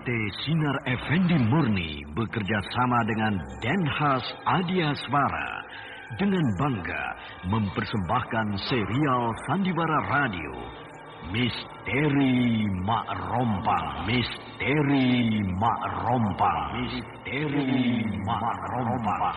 PT Sinar Effendi Murni bekerja sama dengan Denhas Adia Swara dengan bangga mempersembahkan serial Sandiwara Radio Misteri Mak Rompang Misteri Mak Rompang Misteri Mak Rompang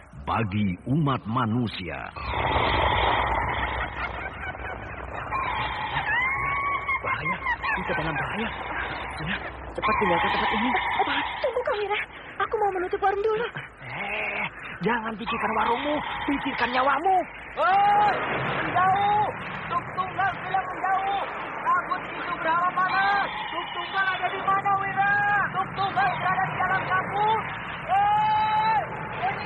Bagi umat manusia Bahaya, kita dalam bahaya. Sudah, cepat tinggalkan tempat ini. Apa? Tunggu kau, Wira. Aku mau menutup warung dulu. Eh, jangan pikirkan warungmu, pikirkan nyawamu. Oh, menjauh. Tuk tunggal sedang menjauh. Takut itu berapa panas. Tuk tunggal ada di mana, Wira? Tuk tunggal berada di dalam kabut. Eh, ini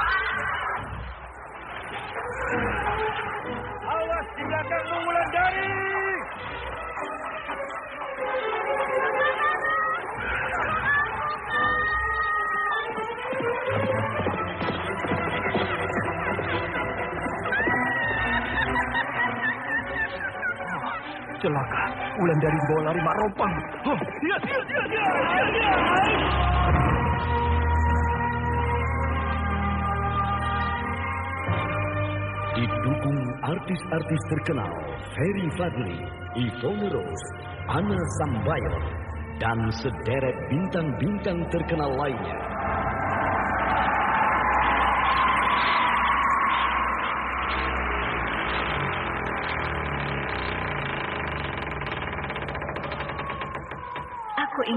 Mak Rompang. Oh, Iya, iya, iya, iya, iya, iya. Didukung artis-artis terkenal Ferry Fadli, Ivone Rose, Anna Sambayon, dan sederet bintang-bintang terkenal lainnya. Aku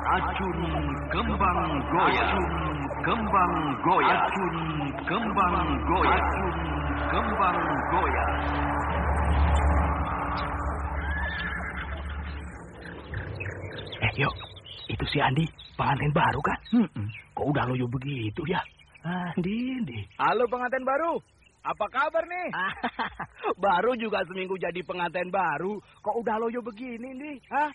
Racun Kembang Goya Racun Kembang Goya Racun Kembang Goya Racun Kembang Goya Eh, yuk. Itu si Andi, pengantin baru kan? Kok udah loyo begitu ya? Andi, Andi. Halo pengantin baru. Apa kabar nih? baru juga seminggu jadi pengantin baru. Kok udah loyo begini nih? Hah?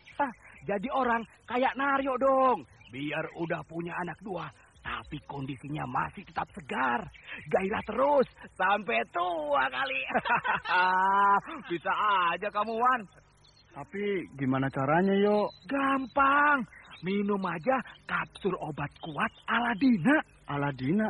Jadi orang kayak Naryo dong. Biar udah punya anak dua. Tapi kondisinya masih tetap segar. Gairah terus. Sampai tua kali. Bisa aja kamu, Wan. Tapi gimana caranya, Yo? Gampang. Minum aja kapsul obat kuat Aladina. Aladina.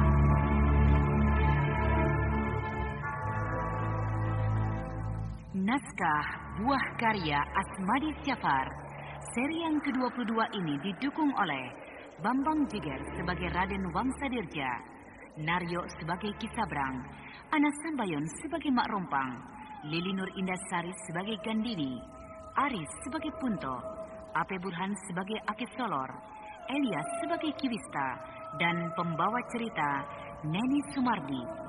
Naskah Buah Karya Asmadi Syafar. Seri yang ke-22 ini didukung oleh Bambang Jiger sebagai Raden Wangsadirja, Naryo sebagai Kisabrang, Anas Sambayon sebagai Mak Rompang, Lili Nur Indasari sebagai Gandini, Aris sebagai Punto, Ape Burhan sebagai Akif Solor, Elias sebagai Kiwista, dan pembawa cerita Neni Sumardi.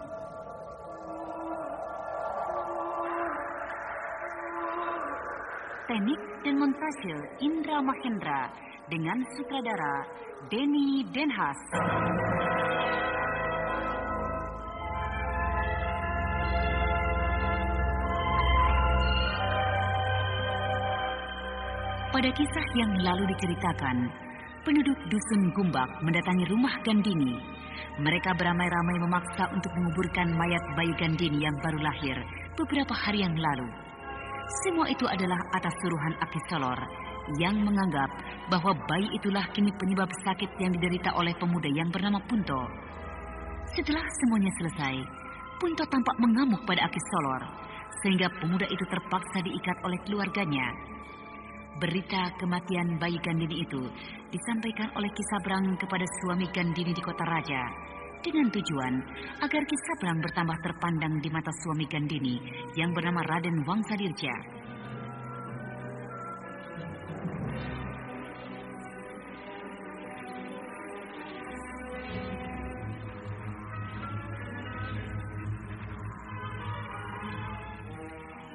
Teknik dan montase Indra Mahendra dengan sutradara Denny Denhas. Pada kisah yang lalu diceritakan, penduduk dusun Gumbak mendatangi rumah Gandini. Mereka beramai-ramai memaksa untuk menguburkan mayat bayi Gandini yang baru lahir beberapa hari yang lalu. Semua itu adalah atas suruhan Akisolor yang menganggap bahwa bayi itulah kini penyebab sakit yang diderita oleh pemuda yang bernama Punto. Setelah semuanya selesai, Punto tampak mengamuk pada Akisolor, sehingga pemuda itu terpaksa diikat oleh keluarganya. Berita kematian bayi Gandini itu disampaikan oleh Kisabrang kepada suami Gandini di kota Raja dengan tujuan agar Kisabrang bertambah terpandang di mata suami Gandini yang bernama Raden Wangsadirja.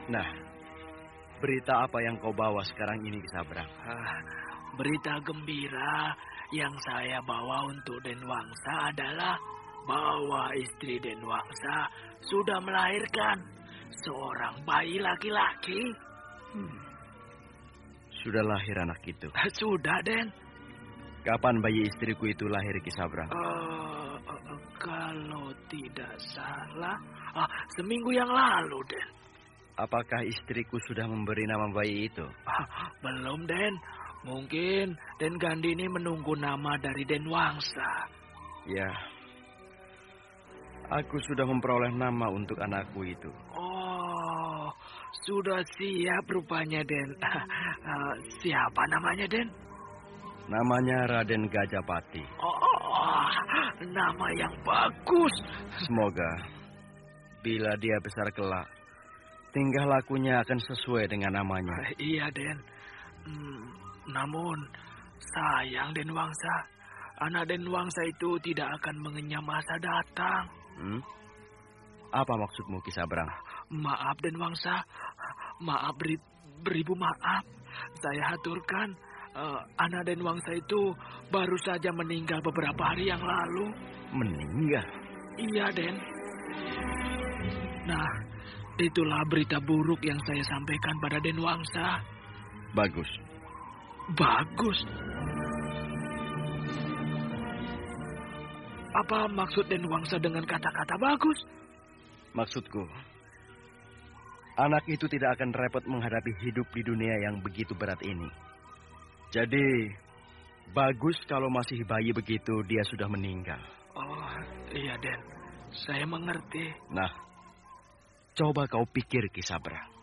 Nah, berita apa yang kau bawa sekarang ini Kisabrang? Ah, berita gembira yang saya bawa untuk Denwangsa adalah bahwa istri Denwangsa sudah melahirkan seorang bayi laki-laki. Hmm. Sudah lahir anak itu. Sudah, Den. Kapan bayi istriku itu lahir Kisabrang? Uh, uh, kalau tidak salah, uh, seminggu yang lalu, Den. Apakah istriku sudah memberi nama bayi itu? Ah, belum, Den. Mungkin Den Gandini menunggu nama dari Den Wangsa. Ya. Aku sudah memperoleh nama untuk anakku itu. Oh, sudah siap rupanya, Den. Uh, siapa namanya, Den? Namanya Raden Gajapati. Oh, nama yang bagus. Semoga bila dia besar kelak, tingkah lakunya akan sesuai dengan namanya. Iya, Den. Hmm, namun, sayang Den Wangsa. Anak Den Wangsa itu tidak akan mengenyam masa datang. Hmm? Apa maksudmu, Kisabrang? Maaf, Den Wangsa. Maaf, beri, beribu maaf. Saya haturkan. Uh, anak Den Wangsa itu baru saja meninggal beberapa hari yang lalu. Meninggal? Iya, Den. Nah, itulah berita buruk yang saya sampaikan pada Den Wangsa. Bagus. Bagus. Apa maksud Den Wangsa dengan kata-kata bagus? Maksudku, anak itu tidak akan repot menghadapi hidup di dunia yang begitu berat ini. Jadi, bagus kalau masih bayi begitu dia sudah meninggal. Oh, iya Den. Saya mengerti. Nah, coba kau pikir Kisabra.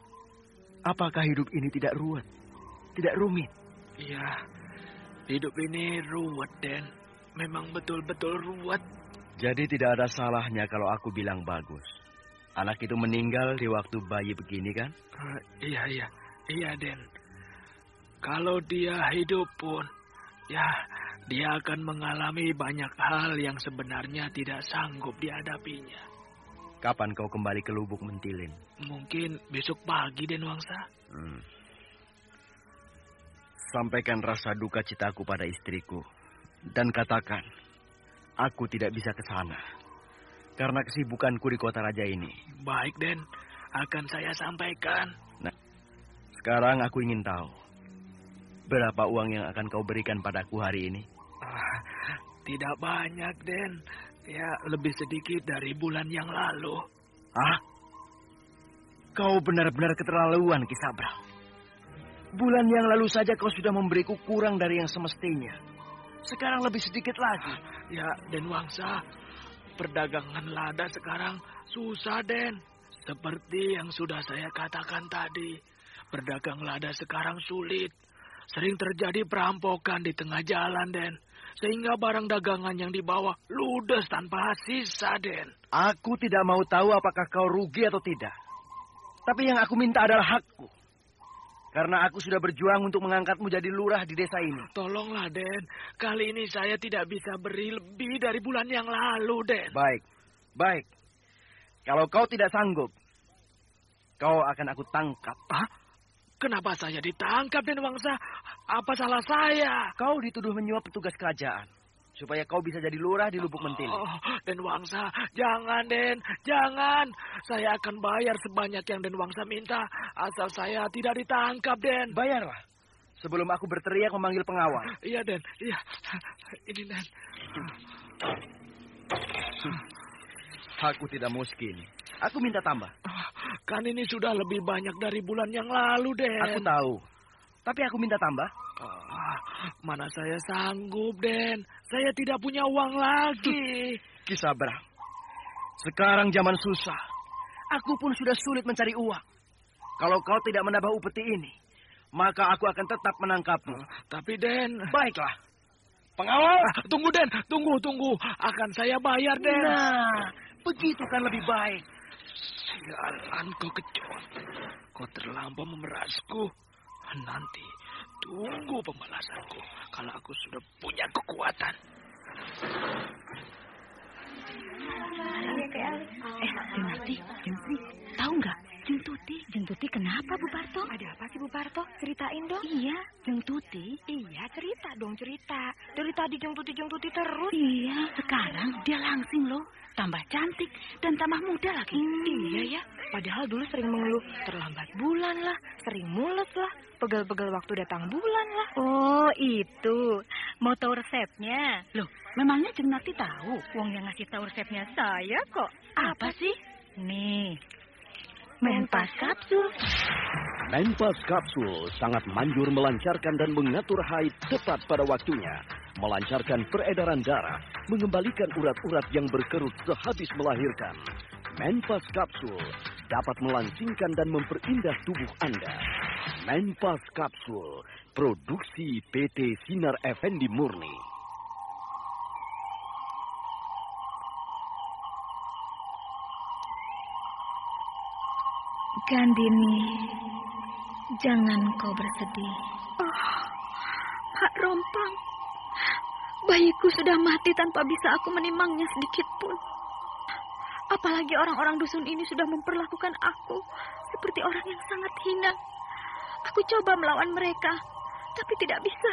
Apakah hidup ini tidak ruwet? Tidak rumit? Iya, hidup ini ruwet, Den. Memang betul-betul ruwet. Jadi tidak ada salahnya kalau aku bilang bagus. Anak itu meninggal di waktu bayi begini kan? Uh, iya, iya. Iya, Den. Kalau dia hidup pun, ya dia akan mengalami banyak hal yang sebenarnya tidak sanggup dihadapinya. Kapan kau kembali ke lubuk mentilin? Mungkin besok pagi, Den Wangsa. Hmm. Sampaikan rasa duka citaku pada istriku. Dan katakan, aku tidak bisa ke sana. Karena kesibukanku di kota raja ini. Baik, Den. Akan saya sampaikan. Nah, sekarang aku ingin tahu. Berapa uang yang akan kau berikan padaku hari ini? Ah, tidak banyak, Den. Ya, lebih sedikit dari bulan yang lalu. Ah? Kau benar-benar keterlaluan, Kisabra. Bulan yang lalu saja kau sudah memberiku kurang dari yang semestinya. Sekarang lebih sedikit lagi. Ya, Den Wangsa. Perdagangan lada sekarang susah, Den. Seperti yang sudah saya katakan tadi, berdagang lada sekarang sulit. Sering terjadi perampokan di tengah jalan, Den. Sehingga barang dagangan yang dibawa ludes tanpa sisa, Den. Aku tidak mau tahu apakah kau rugi atau tidak. Tapi yang aku minta adalah hakku. Karena aku sudah berjuang untuk mengangkatmu jadi lurah di desa ini. Tolonglah, Den. Kali ini saya tidak bisa beri lebih dari bulan yang lalu, Den. Baik, baik. Kalau kau tidak sanggup, kau akan aku tangkap. Hah? Kenapa saya ditangkap, Den Wangsa? Apa salah saya? Kau dituduh menyuap petugas kerajaan. Supaya kau bisa jadi lurah di Lubuk Mentili. Oh, Den Wangsa, jangan, Den. Jangan. Saya akan bayar sebanyak yang Den Wangsa minta. Asal saya tidak ditangkap, Den. Bayarlah. Sebelum aku berteriak memanggil pengawal. Iya, Den. Iya. Ini, Den. Aku tidak mau segini. Aku minta tambah. Kan ini sudah lebih banyak dari bulan yang lalu, Den. Aku tahu. Tapi aku minta tambah. Ah, mana saya sanggup, Den. Saya tidak punya uang lagi. Kisah berang. Sekarang zaman susah. Aku pun sudah sulit mencari uang. Kalau kau tidak menambah upeti ini, maka aku akan tetap menangkapmu. Tapi, Den... Baiklah. Pengawal! Ah, tunggu, Den. Tunggu, tunggu. Akan saya bayar, Den. Nah, begitu kan lebih baik. Sialan kau kecoh. Kau terlampau memerasku. Nanti tunggu pembalasanku kalau aku sudah punya kekuatan. Eh, Jengati, Jengsi, tahu nggak? Jeng Tuti, Jeng Tuti kenapa Bu Parto? Ada apa sih Bu Parto? Ceritain dong. Iya, Jeng Tuti. Iya, cerita dong cerita. Dari tadi Jeng Tuti Jeng Tuti terus. Iya, sekarang dia langsing loh. Tambah cantik dan tambah muda lagi. Hmm. Iya ya, padahal dulu sering mengeluh terlambat bulan lah, sering mules lah, pegel-pegel waktu datang bulan lah. Oh, itu. Mau tahu resepnya? Loh, memangnya Jeng Nati tahu? Wong yang ngasih tahu resepnya saya kok. Apa sih? Nih, Menpas kapsul. Menpas kapsul sangat manjur melancarkan dan mengatur haid tepat pada waktunya. Melancarkan peredaran darah, mengembalikan urat-urat yang berkerut sehabis melahirkan. Menpas kapsul dapat melangsingkan dan memperindah tubuh Anda. Menpas kapsul, produksi PT Sinar Effendi Murni. Gandini, jangan kau bersedih. Oh, Pak Rompang, bayiku sudah mati tanpa bisa aku menimangnya sedikit pun. Apalagi orang-orang dusun ini sudah memperlakukan aku seperti orang yang sangat hina. Aku coba melawan mereka, tapi tidak bisa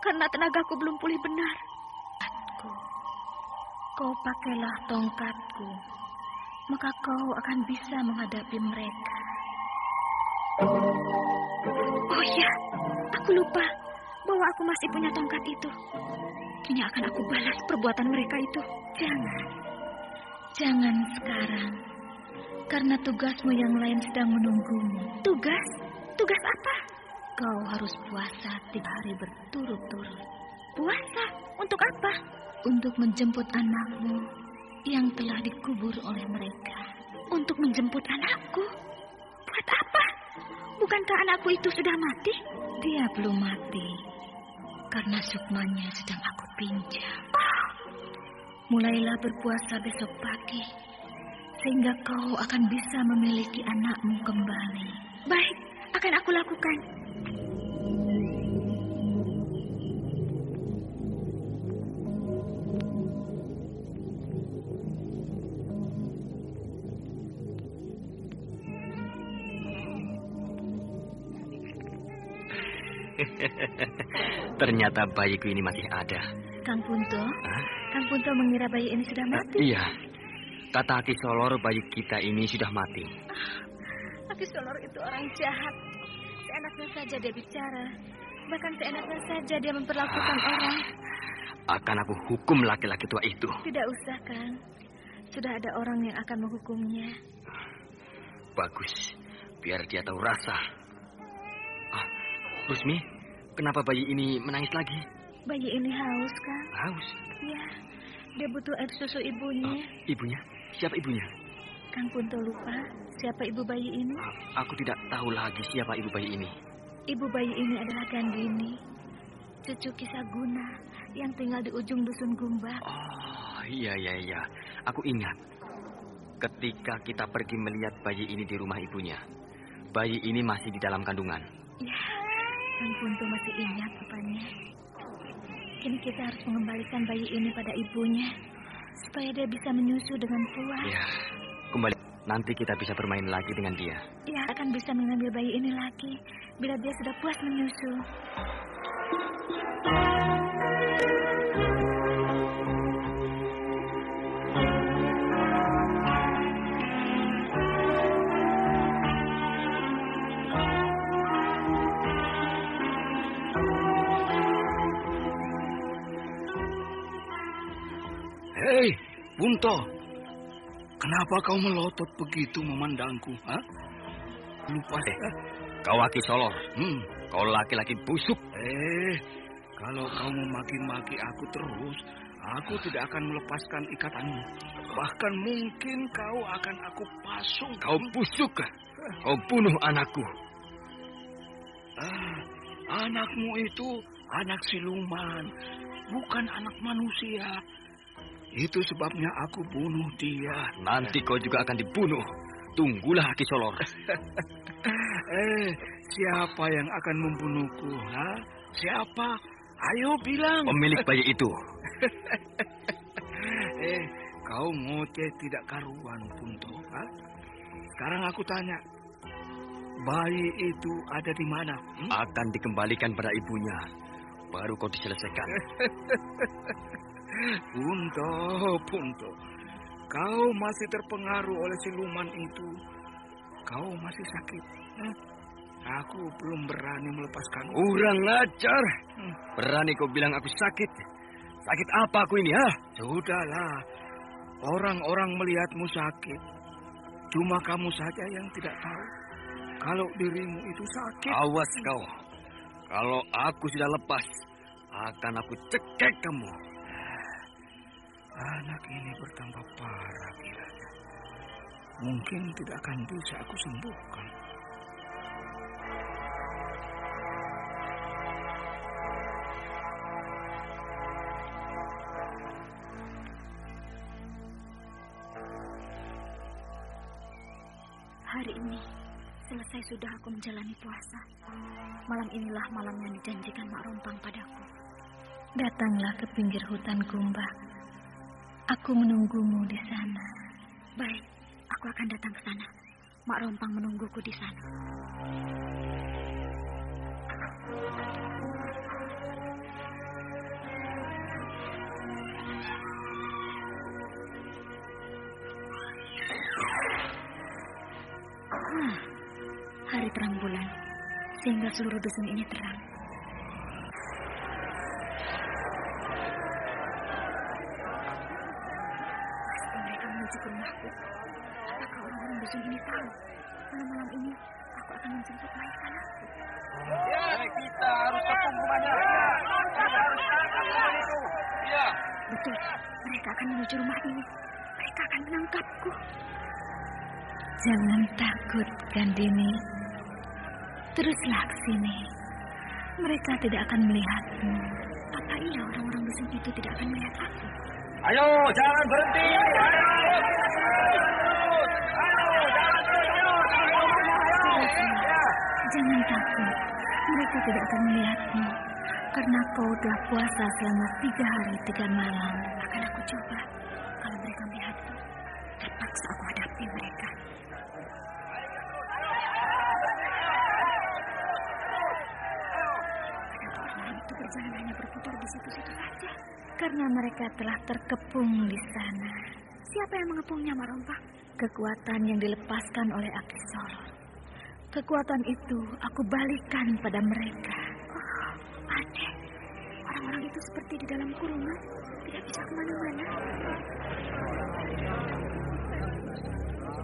karena tenagaku belum pulih benar. Aku, kau pakailah tongkatku maka kau akan bisa menghadapi mereka. Oh iya, aku lupa bahwa aku masih punya tongkat itu. Kini akan aku balas perbuatan mereka itu. Jangan, jangan sekarang, karena tugasmu yang lain sedang menunggumu. Tugas? Tugas apa? Kau harus puasa tiga hari berturut-turut. Puasa? Untuk apa? Untuk menjemput anakmu yang telah dikubur oleh mereka. Untuk menjemput anakku? Buat apa? Bukankah anakku itu sudah mati? Dia belum mati. Karena sukmanya sedang aku pinjam. Oh. Mulailah berpuasa besok pagi. Sehingga kau akan bisa memiliki anakmu kembali. Baik, akan aku lakukan. Ternyata bayiku ini masih ada. Kang Punto, Hah? Kang Punto mengira bayi ini sudah mati. Iya. Kata Aki Solor bayi kita ini sudah mati. Aki Solor itu orang jahat. Seenaknya saja dia bicara. Bahkan seenaknya saja dia memperlakukan orang. Akan aku hukum laki-laki tua itu. Tidak usah, Kang. Sudah ada orang yang akan menghukumnya. Bagus. Biar dia tahu rasa. Ah, Rusmi, kenapa bayi ini menangis lagi? Bayi ini haus, Kang. Haus. Ya, dia butuh air susu ibunya. Ibunya? Siapa ibunya? Kang Punto lupa siapa ibu bayi ini? Aku tidak tahu lagi siapa ibu bayi ini. Ibu bayi ini adalah Gandini, cucu kisah guna yang tinggal di ujung dusun Gumbak. Oh, iya, iya, iya. Aku ingat. Ketika kita pergi melihat bayi ini di rumah ibunya. Bayi ini masih di dalam kandungan. Ya, Kang Punto masih ingat rupanya. Kini kita harus mengembalikan bayi ini pada ibunya. Supaya dia bisa menyusu dengan puas. Ya. Nanti kita bisa bermain lagi dengan dia. Ya, akan bisa mengambil bayi ini lagi. Bila dia sudah puas menyusu. Hei, Punto. Kenapa kau melotot begitu memandangku? Ha? Lupa Eh, kau Aki Solor. Hmm. Kau laki-laki busuk. Eh, kalau kau memaki-maki aku terus, aku tidak akan melepaskan ikatanmu. Bahkan mungkin kau akan aku pasung. Kau busuk. Kau bunuh anakku. Ah, anakmu itu anak siluman, bukan anak manusia. Itu sebabnya aku bunuh dia. Nanti kau juga akan dibunuh. Tunggulah Aki Solor. eh, siapa yang akan membunuhku? Ha? Siapa? Ayo bilang. Pemilik bayi itu. eh, kau ngoceh tidak karuan, Punto. Ha? Sekarang aku tanya. Bayi itu ada di mana? Hmm? Akan dikembalikan pada ibunya. Baru kau diselesaikan. Punto, Punto. Kau masih terpengaruh oleh siluman itu. Kau masih sakit. Hmm? Aku belum berani melepaskan. Kurang ajar. Berani kau bilang aku sakit. Sakit apa aku ini, ha? Sudahlah. Orang-orang melihatmu sakit. Cuma kamu saja yang tidak tahu. Kalau dirimu itu sakit. Awas kau. Kalau aku sudah lepas, akan aku cekek kamu. Anak ini bertambah parah kiranya. Mungkin tidak akan bisa aku sembuhkan. Hari ini selesai sudah aku menjalani puasa. Malam inilah malam yang dijanjikan Mak Rompang padaku. Datanglah ke pinggir hutan Gumbak. Aku menunggumu di sana. Baik, aku akan datang ke sana. Mak Rompang menungguku di sana. Hmm, hari terang bulan, sehingga seluruh dusun ini terang. Rumahku. Apakah orang-orang dusun ini tahu? Malam-malam ini aku akan menjemput mayat anakku. Ya, kita harus ketemu rumahnya. Kita harus tangkap orang itu. Ya. Betul, mereka akan menuju rumah ini. Mereka akan menangkapku. Jangan takut, Gandini. Teruslah ke sini. Mereka tidak akan melihatmu. Apa iya orang-orang dusun itu tidak akan melihat aku? Ayo, jangan berhenti. Ayo. Jangan takut. Mereka tidak akan melihatmu. Karena kau telah puasa selama tiga hari tiga malam. Akan aku coba. Kalau mereka melihatku, terpaksa aku hadapi mereka. Itu berjalan hanya berputar di situ-situ saja? Karena mereka telah terkepung di sana. Siapa yang mengepungnya, Marompang? Kekuatan yang dilepaskan oleh Aki Solo. Kekuatan itu aku balikan pada mereka. Oh, aneh. Orang-orang itu seperti di dalam kurungan. Tidak bisa ke mana-mana.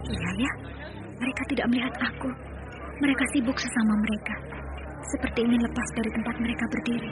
Iya ya, mereka tidak melihat aku. Mereka sibuk sesama mereka. Seperti ingin lepas dari tempat mereka berdiri.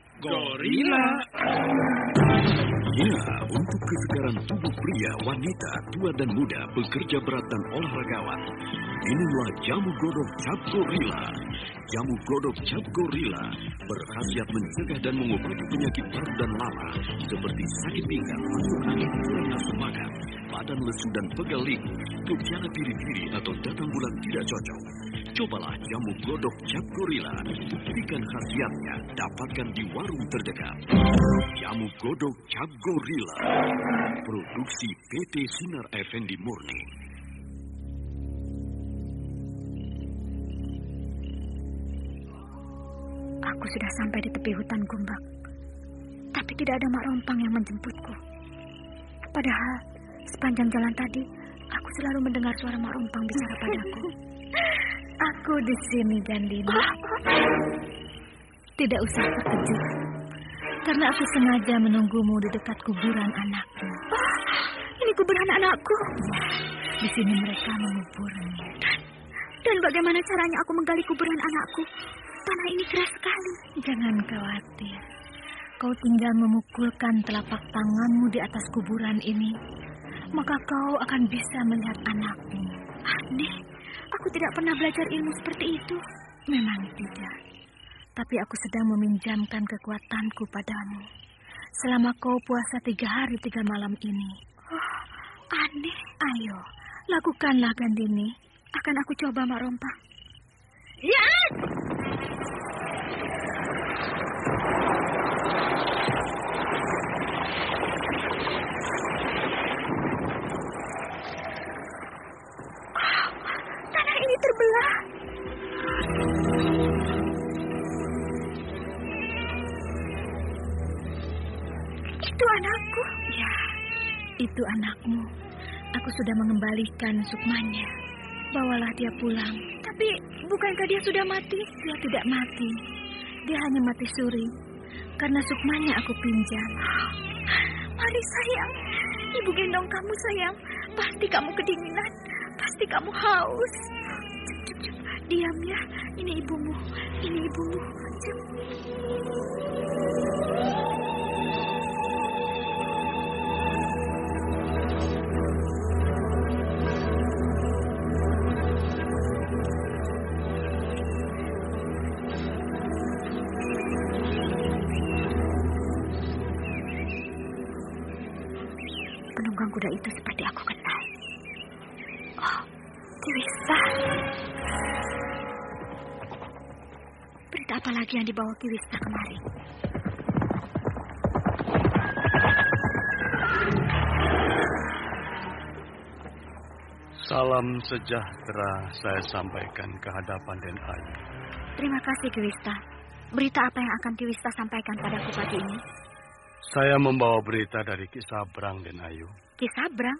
gorila. Ya, untuk kesegaran tubuh pria, wanita, tua dan muda, pekerja berat dan olahragawan. Inilah jamu godok cap gorila. Jamu godok cap gorila berkhasiat mencegah dan mengobati penyakit baru dan lama seperti sakit pinggang, masuk angin, kurang nafsu makan, badan lesu dan pegal liku, gejala diri-diri atau datang bulan tidak cocok. Cobalah jamu godok cap gorila. Buktikan khasiatnya, dapatkan di warung terdekat. Jamu godok cap gorila. Produksi PT Sinar Effendi Murni. Aku sudah sampai di tepi hutan Gumbak. Tapi tidak ada mak rompang yang menjemputku. Padahal sepanjang jalan tadi, aku selalu mendengar suara mak rompang bicara padaku. Aku di sini, Gandini. Tidak usah terkejut. Karena aku sengaja menunggumu di dekat kuburan anakku. Ini kuburan anakku. Di sini mereka menguburnya. Dan bagaimana caranya aku menggali kuburan anakku? Tanah ini keras sekali. Jangan khawatir. Kau tinggal memukulkan telapak tanganmu di atas kuburan ini. Maka kau akan bisa melihat anakmu. Aneh, aku tidak pernah belajar ilmu seperti itu. Memang tidak. Tapi aku sedang meminjamkan kekuatanku padamu. Selama kau puasa tiga hari tiga malam ini. Oh, aneh. Ayo, lakukanlah Gandini. Akan aku coba, Mak Rompang. Ya! Itu anakmu. Aku sudah mengembalikan sukmanya. Bawalah dia pulang. Tapi bukankah dia sudah mati? Dia tidak mati. Dia hanya mati suri. Karena sukmanya aku pinjam. Mari sayang. Ibu gendong kamu sayang. Pasti kamu kedinginan. Pasti kamu haus. Diam ya. Ini ibumu. Ini ibumu. Penunggang kuda itu seperti aku kenal. Oh, Kiwista. Berita apa lagi yang dibawa Kiwista kemari? Salam sejahtera saya sampaikan ke hadapan Den Ayu. Terima kasih Kiwista. Berita apa yang akan Kiwista sampaikan padaku pagi ini? Saya membawa berita dari Ki Sabrang Den Ayu. Ki Sabrang?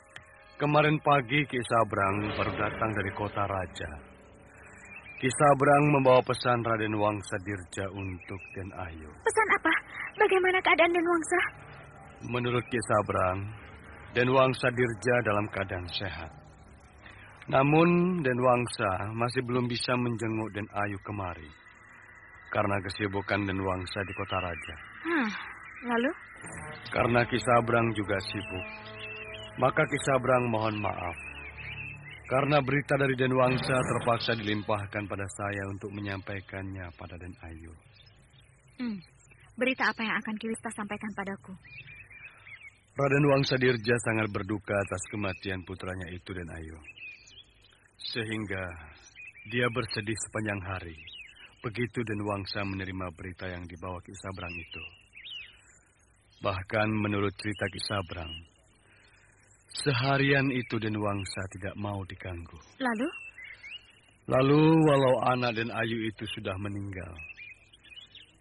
Kemarin pagi Ki Sabrang baru datang dari kota raja. Ki Sabrang membawa pesan Raden Wangsa Dirja untuk Den Ayu. Pesan apa? Bagaimana keadaan Den Wangsa? Menurut Ki Sabrang, Den Wangsa Dirja dalam keadaan sehat. Namun Den Wangsa masih belum bisa menjenguk Den Ayu kemari. Karena kesibukan Den Wangsa di kota raja. Hmm, lalu? Karena Ki Sabrang juga sibuk. Maka Ki Sabrang mohon maaf. Karena berita dari Den Wangsa terpaksa dilimpahkan pada saya untuk menyampaikannya pada Den Ayu. Hmm, berita apa yang akan Kiwista sampaikan padaku? Raden Wangsa Dirja sangat berduka atas kematian putranya itu Den Ayu. Sehingga dia bersedih sepanjang hari. Begitu Den Wangsa menerima berita yang dibawa Ki Sabrang itu. Bahkan menurut cerita Ki Sabrang, seharian itu Den Wangsa tidak mau diganggu. Lalu? Lalu walau anak dan Ayu itu sudah meninggal,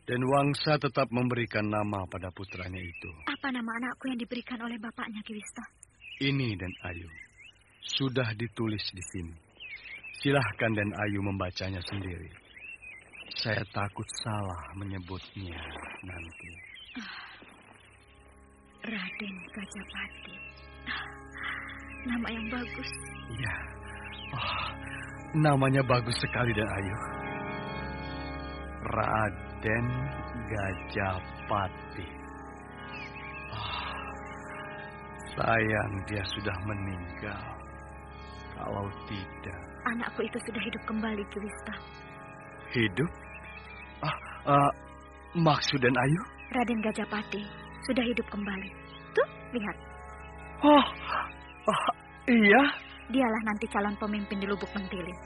Dan Wangsa tetap memberikan nama pada putranya itu. Apa nama anakku yang diberikan oleh bapaknya, Kiwista? Ini dan Ayu. Sudah ditulis di sini. Silahkan dan Ayu membacanya sendiri. Saya takut salah menyebutnya nanti. Raden Gajapati. Nama yang bagus. Ya. Oh, namanya bagus sekali dan Ayu. Raden Gajapati. Oh, sayang dia sudah meninggal. Kalau tidak. Anakku itu sudah hidup kembali, Kiwista. Hidup? Ah, uh, maksud dan Ayu? Raden Gajapati sudah hidup kembali. Tuh, lihat. Oh, oh iya? Dialah nanti calon pemimpin di Lubuk Mentilin.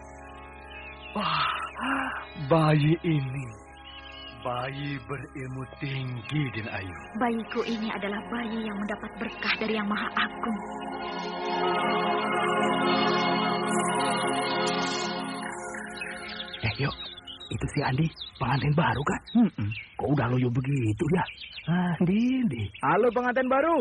Wah, bayi ini. Bayi berilmu tinggi, Din Ayu. Bayiku ini adalah bayi yang mendapat berkah dari Yang Maha Agung. Eh, yuk. Itu si Andi, pengantin baru kan? Hmm -mm. Kok udah loyo begitu ya? Andi, Andi. Halo pengantin baru.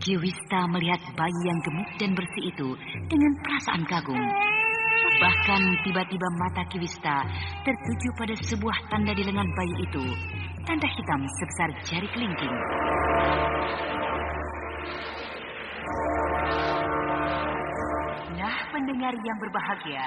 Kiwista melihat bayi yang gemuk dan bersih itu dengan perasaan kagum. Bahkan tiba-tiba mata Kiwista tertuju pada sebuah tanda di lengan bayi itu. Tanda hitam sebesar jari kelingking. Nah, pendengar yang berbahagia,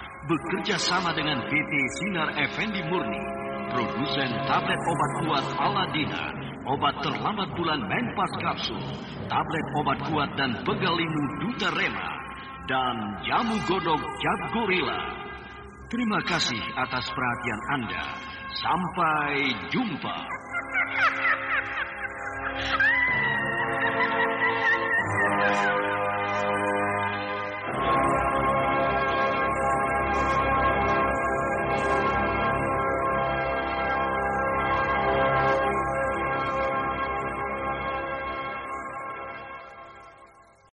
bekerja sama dengan PT Sinar Effendi Murni, produsen tablet obat kuat Aladina, obat terlambat bulan Menpas Kapsul, tablet obat kuat dan pegalimu linu Duta Rema, dan jamu godok Jab Gorilla. Terima kasih atas perhatian Anda. Sampai jumpa.